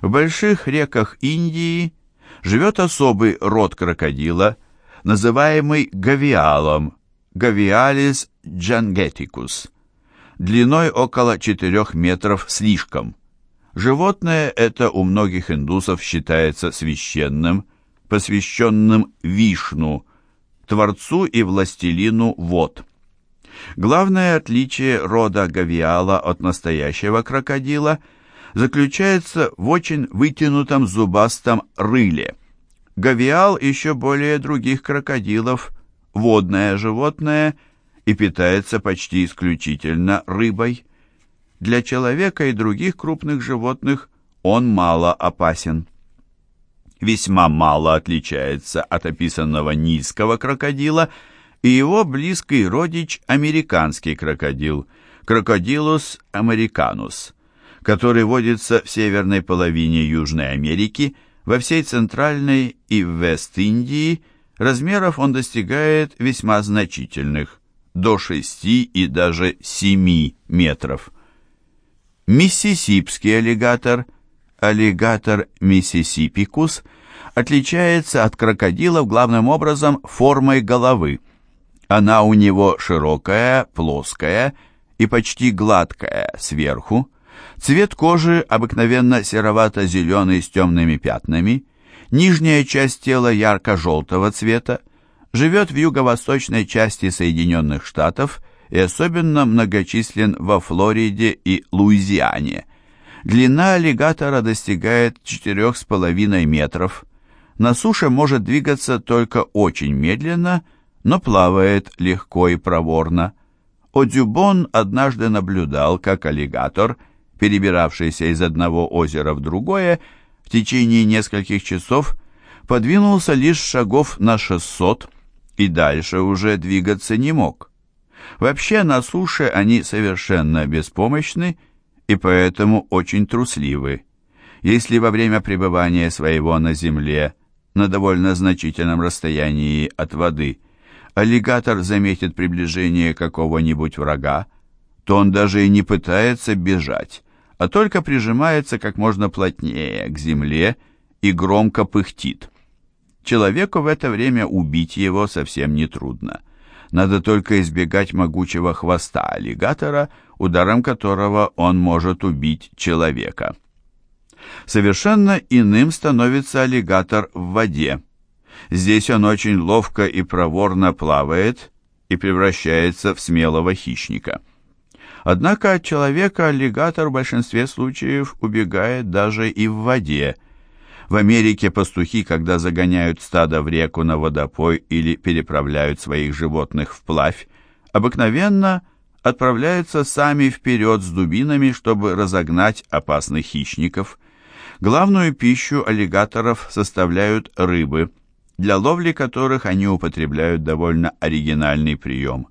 В больших реках Индии живет особый род крокодила, называемый гавиалом, гавиалис джангетикус, длиной около 4 метров слишком. Животное это у многих индусов считается священным, посвященным Вишну, Творцу и Властелину вод. Главное отличие рода гавиала от настоящего крокодила заключается в очень вытянутом зубастом рыле. Гавиал еще более других крокодилов – водное животное и питается почти исключительно рыбой. Для человека и других крупных животных он мало опасен. Весьма мало отличается от описанного низкого крокодила – и его близкий родич американский крокодил, крокодилус американус, который водится в северной половине Южной Америки, во всей Центральной и в Вест-Индии, размеров он достигает весьма значительных, до 6 и даже 7 метров. Миссисипский аллигатор, аллигатор миссисипикус, отличается от крокодилов главным образом формой головы. Она у него широкая, плоская и почти гладкая сверху. Цвет кожи обыкновенно серовато-зеленый с темными пятнами. Нижняя часть тела ярко-желтого цвета. Живет в юго-восточной части Соединенных Штатов и особенно многочислен во Флориде и Луизиане. Длина аллигатора достигает 4,5 метров. На суше может двигаться только очень медленно – но плавает легко и проворно. Одюбон однажды наблюдал, как аллигатор, перебиравшийся из одного озера в другое, в течение нескольких часов подвинулся лишь шагов на 600 и дальше уже двигаться не мог. Вообще на суше они совершенно беспомощны и поэтому очень трусливы. Если во время пребывания своего на земле на довольно значительном расстоянии от воды – аллигатор заметит приближение какого-нибудь врага, то он даже и не пытается бежать, а только прижимается как можно плотнее к земле и громко пыхтит. Человеку в это время убить его совсем не трудно. Надо только избегать могучего хвоста аллигатора, ударом которого он может убить человека. Совершенно иным становится аллигатор в воде. Здесь он очень ловко и проворно плавает и превращается в смелого хищника. Однако от человека аллигатор в большинстве случаев убегает даже и в воде. В Америке пастухи, когда загоняют стадо в реку на водопой или переправляют своих животных вплавь, обыкновенно отправляются сами вперед с дубинами, чтобы разогнать опасных хищников. Главную пищу аллигаторов составляют рыбы – для ловли которых они употребляют довольно оригинальный прием.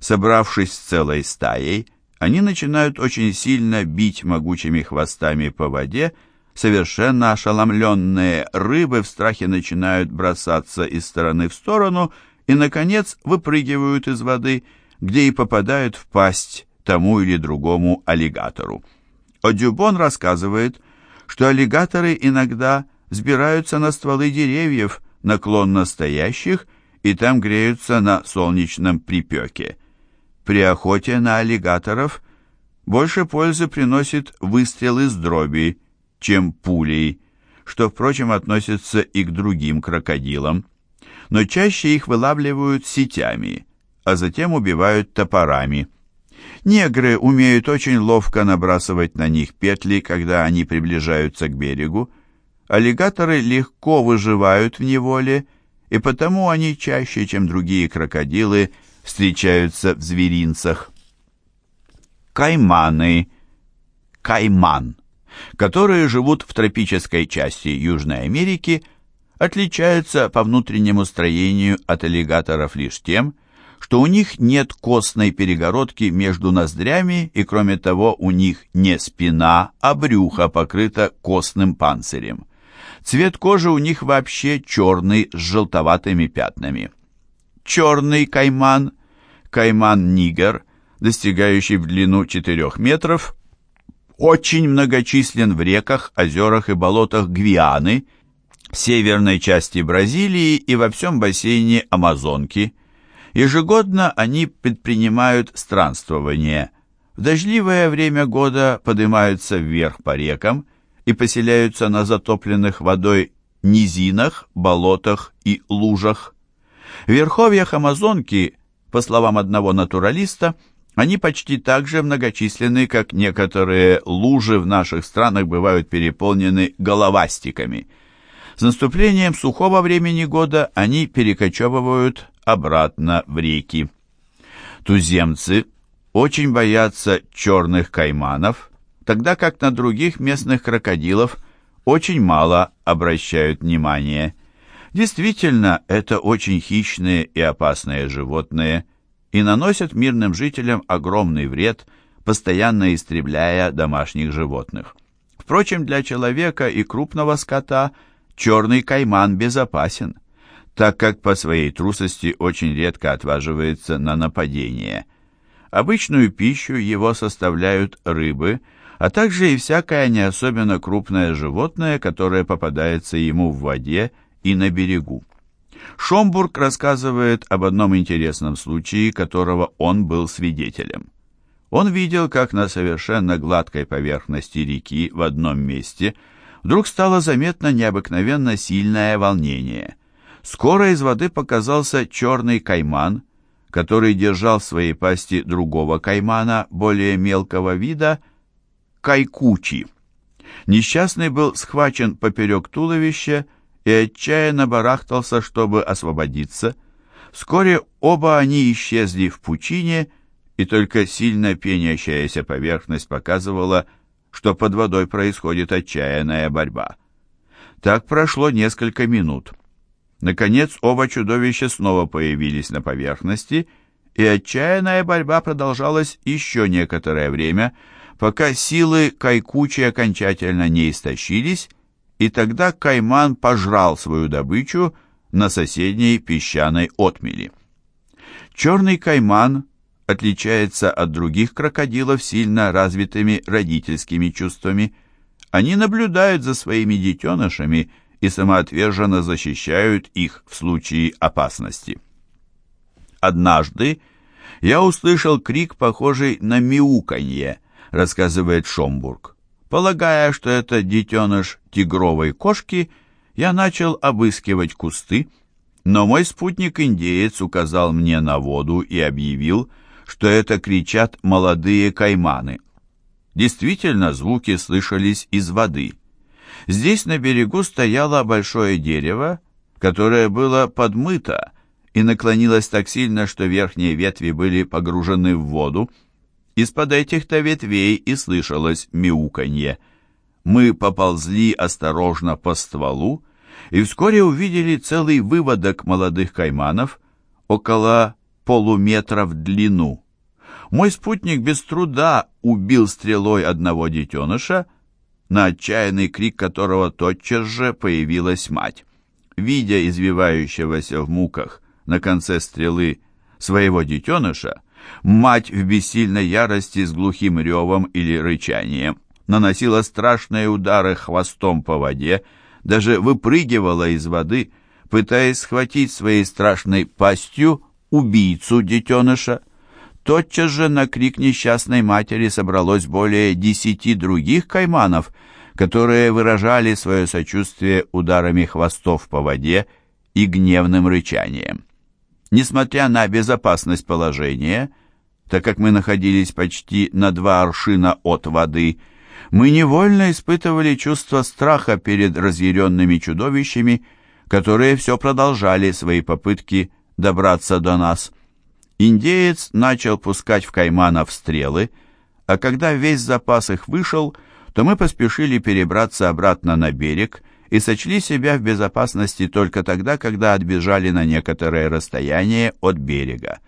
Собравшись с целой стаей, они начинают очень сильно бить могучими хвостами по воде, совершенно ошеломленные рыбы в страхе начинают бросаться из стороны в сторону и, наконец, выпрыгивают из воды, где и попадают в пасть тому или другому аллигатору. Одюбон рассказывает, что аллигаторы иногда взбираются на стволы деревьев, наклонно стоящих и там греются на солнечном припеке. При охоте на аллигаторов больше пользы приносит выстрел из дроби, чем пулей, что, впрочем, относится и к другим крокодилам. Но чаще их вылавливают сетями, а затем убивают топорами. Негры умеют очень ловко набрасывать на них петли, когда они приближаются к берегу, Аллигаторы легко выживают в неволе, и потому они чаще, чем другие крокодилы, встречаются в зверинцах. Кайманы, кайман, которые живут в тропической части Южной Америки, отличаются по внутреннему строению от аллигаторов лишь тем, что у них нет костной перегородки между ноздрями, и кроме того у них не спина, а брюхо покрыто костным панцирем. Цвет кожи у них вообще черный с желтоватыми пятнами. Черный кайман, кайман-нигер, достигающий в длину 4 метров, Очень многочислен в реках, озерах и болотах Гвианы, северной части Бразилии и во всем бассейне Амазонки. Ежегодно они предпринимают странствование. В дождливое время года поднимаются вверх по рекам и поселяются на затопленных водой низинах, болотах и лужах. В верховьях Амазонки, по словам одного натуралиста, они почти так же многочисленны, как некоторые лужи в наших странах бывают переполнены головастиками. С наступлением сухого времени года они перекочевывают обратно в реки. Туземцы очень боятся черных кайманов, тогда как на других местных крокодилов очень мало обращают внимание. Действительно, это очень хищные и опасные животные и наносят мирным жителям огромный вред, постоянно истребляя домашних животных. Впрочем, для человека и крупного скота черный кайман безопасен, так как по своей трусости очень редко отваживается на нападение. Обычную пищу его составляют рыбы – а также и всякое не особенно крупное животное, которое попадается ему в воде и на берегу. Шомбург рассказывает об одном интересном случае, которого он был свидетелем. Он видел, как на совершенно гладкой поверхности реки в одном месте вдруг стало заметно необыкновенно сильное волнение. Скоро из воды показался черный кайман, который держал в своей пасти другого каймана, более мелкого вида, Кайкучи. Несчастный был схвачен поперек туловища и отчаянно барахтался, чтобы освободиться. Вскоре оба они исчезли в пучине, и только сильно пенящаяся поверхность показывала, что под водой происходит отчаянная борьба. Так прошло несколько минут. Наконец оба чудовища снова появились на поверхности, и отчаянная борьба продолжалась еще некоторое время, пока силы Кайкучи окончательно не истощились, и тогда Кайман пожрал свою добычу на соседней песчаной отмели. Черный Кайман отличается от других крокодилов сильно развитыми родительскими чувствами. Они наблюдают за своими детенышами и самоотверженно защищают их в случае опасности. Однажды я услышал крик, похожий на мяуканье, рассказывает Шомбург. Полагая, что это детеныш тигровой кошки, я начал обыскивать кусты, но мой спутник-индеец указал мне на воду и объявил, что это кричат молодые кайманы. Действительно, звуки слышались из воды. Здесь на берегу стояло большое дерево, которое было подмыто и наклонилось так сильно, что верхние ветви были погружены в воду, из-под этих-то ветвей и слышалось мяуканье. Мы поползли осторожно по стволу и вскоре увидели целый выводок молодых кайманов, около полуметра в длину. Мой спутник без труда убил стрелой одного детеныша, на отчаянный крик которого тотчас же появилась мать. Видя извивающегося в муках на конце стрелы своего детеныша, Мать в бессильной ярости с глухим ревом или рычанием наносила страшные удары хвостом по воде, даже выпрыгивала из воды, пытаясь схватить своей страшной пастью убийцу детеныша. Тотчас же на крик несчастной матери собралось более десяти других кайманов, которые выражали свое сочувствие ударами хвостов по воде и гневным рычанием. Несмотря на безопасность положения, так как мы находились почти на два аршина от воды, мы невольно испытывали чувство страха перед разъяренными чудовищами, которые все продолжали свои попытки добраться до нас. Индеец начал пускать в кайманов стрелы, а когда весь запас их вышел, то мы поспешили перебраться обратно на берег и сочли себя в безопасности только тогда, когда отбежали на некоторое расстояние от берега.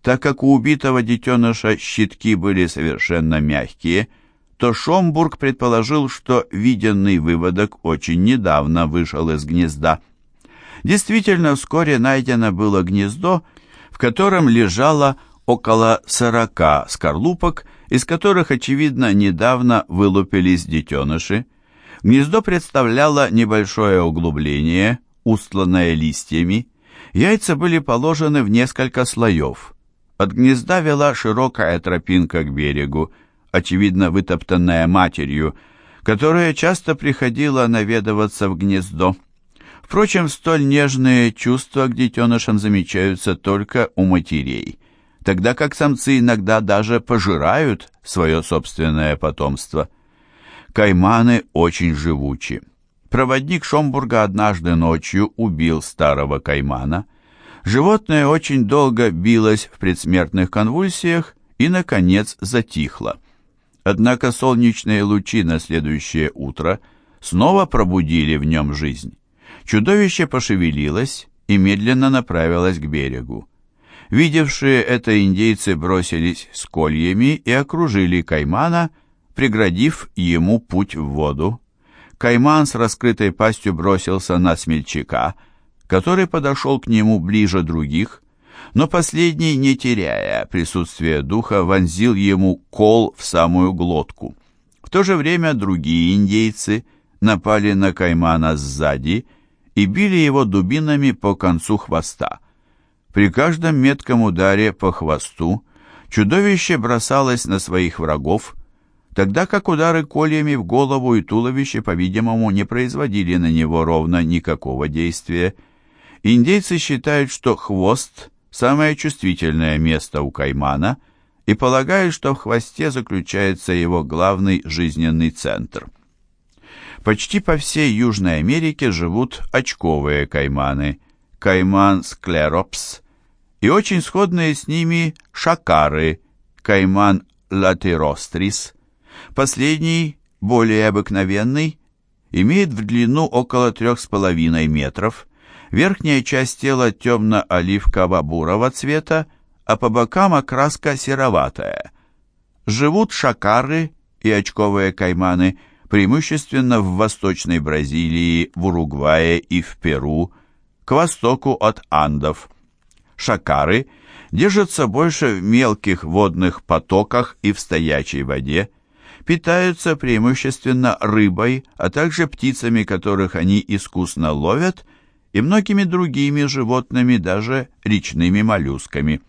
Так как у убитого детеныша щитки были совершенно мягкие, то Шомбург предположил, что виденный выводок очень недавно вышел из гнезда. Действительно, вскоре найдено было гнездо, в котором лежало около сорока скорлупок из которых, очевидно, недавно вылупились детеныши. Гнездо представляло небольшое углубление, устланное листьями. Яйца были положены в несколько слоев. От гнезда вела широкая тропинка к берегу, очевидно вытоптанная матерью, которая часто приходила наведываться в гнездо. Впрочем, столь нежные чувства к детенышам замечаются только у матерей, тогда как самцы иногда даже пожирают свое собственное потомство. Кайманы очень живучи. Проводник Шомбурга однажды ночью убил старого каймана. Животное очень долго билось в предсмертных конвульсиях и, наконец, затихло. Однако солнечные лучи на следующее утро снова пробудили в нем жизнь. Чудовище пошевелилось и медленно направилось к берегу. Видевшие это индейцы бросились с кольями и окружили каймана, преградив ему путь в воду. Кайман с раскрытой пастью бросился на смельчака, который подошел к нему ближе других, но последний, не теряя присутствия духа, вонзил ему кол в самую глотку. В то же время другие индейцы напали на Каймана сзади и били его дубинами по концу хвоста. При каждом метком ударе по хвосту чудовище бросалось на своих врагов, тогда как удары кольями в голову и туловище, по-видимому, не производили на него ровно никакого действия. Индейцы считают, что хвост – самое чувствительное место у каймана и полагает, что в хвосте заключается его главный жизненный центр. Почти по всей Южной Америке живут очковые кайманы, кайман склеропс, и очень сходные с ними шакары, кайман латирострис. Последний, более обыкновенный, имеет в длину около 3,5 метров, Верхняя часть тела темно-оливково-бурого цвета, а по бокам окраска сероватая. Живут шакары и очковые кайманы преимущественно в Восточной Бразилии, в Уругвае и в Перу, к востоку от Андов. Шакары держатся больше в мелких водных потоках и в стоячей воде, питаются преимущественно рыбой, а также птицами, которых они искусно ловят – и многими другими животными, даже речными моллюсками.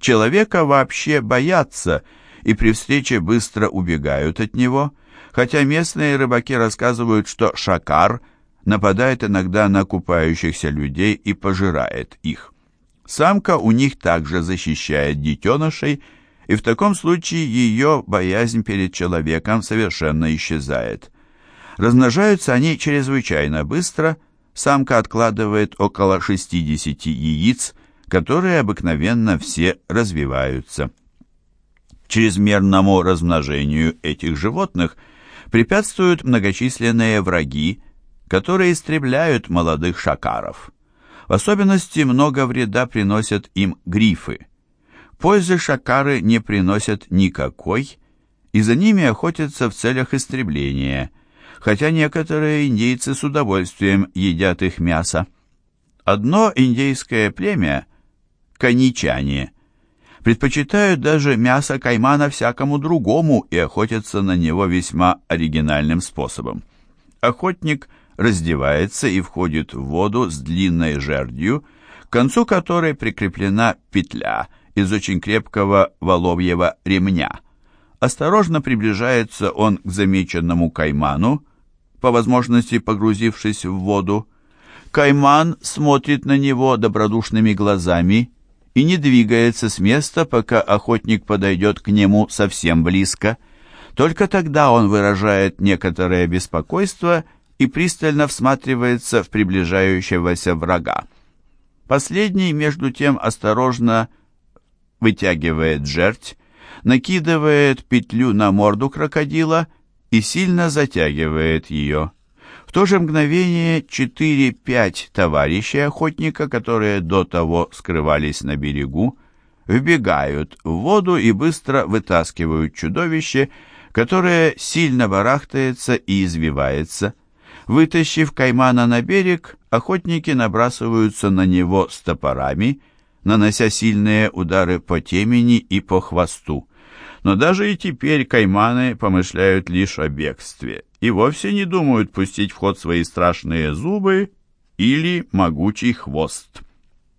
Человека вообще боятся и при встрече быстро убегают от него, хотя местные рыбаки рассказывают, что шакар нападает иногда на купающихся людей и пожирает их. Самка у них также защищает детенышей, и в таком случае ее боязнь перед человеком совершенно исчезает. Размножаются они чрезвычайно быстро – самка откладывает около 60 яиц, которые обыкновенно все развиваются. Чрезмерному размножению этих животных препятствуют многочисленные враги, которые истребляют молодых шакаров. В особенности много вреда приносят им грифы. Пользы шакары не приносят никакой, и за ними охотятся в целях истребления – хотя некоторые индейцы с удовольствием едят их мясо. Одно индейское племя, коничане, предпочитают даже мясо каймана всякому другому и охотятся на него весьма оригинальным способом. Охотник раздевается и входит в воду с длинной жердью, к концу которой прикреплена петля из очень крепкого воловьего ремня. Осторожно приближается он к замеченному кайману, по возможности погрузившись в воду. Кайман смотрит на него добродушными глазами и не двигается с места, пока охотник подойдет к нему совсем близко. Только тогда он выражает некоторое беспокойство и пристально всматривается в приближающегося врага. Последний, между тем, осторожно вытягивает жерть, накидывает петлю на морду крокодила и сильно затягивает ее. В то же мгновение 4-5 товарищей охотника, которые до того скрывались на берегу, вбегают в воду и быстро вытаскивают чудовище, которое сильно барахтается и извивается. Вытащив каймана на берег, охотники набрасываются на него с топорами, нанося сильные удары по темени и по хвосту. Но даже и теперь кайманы помышляют лишь о бегстве и вовсе не думают пустить в ход свои страшные зубы или могучий хвост.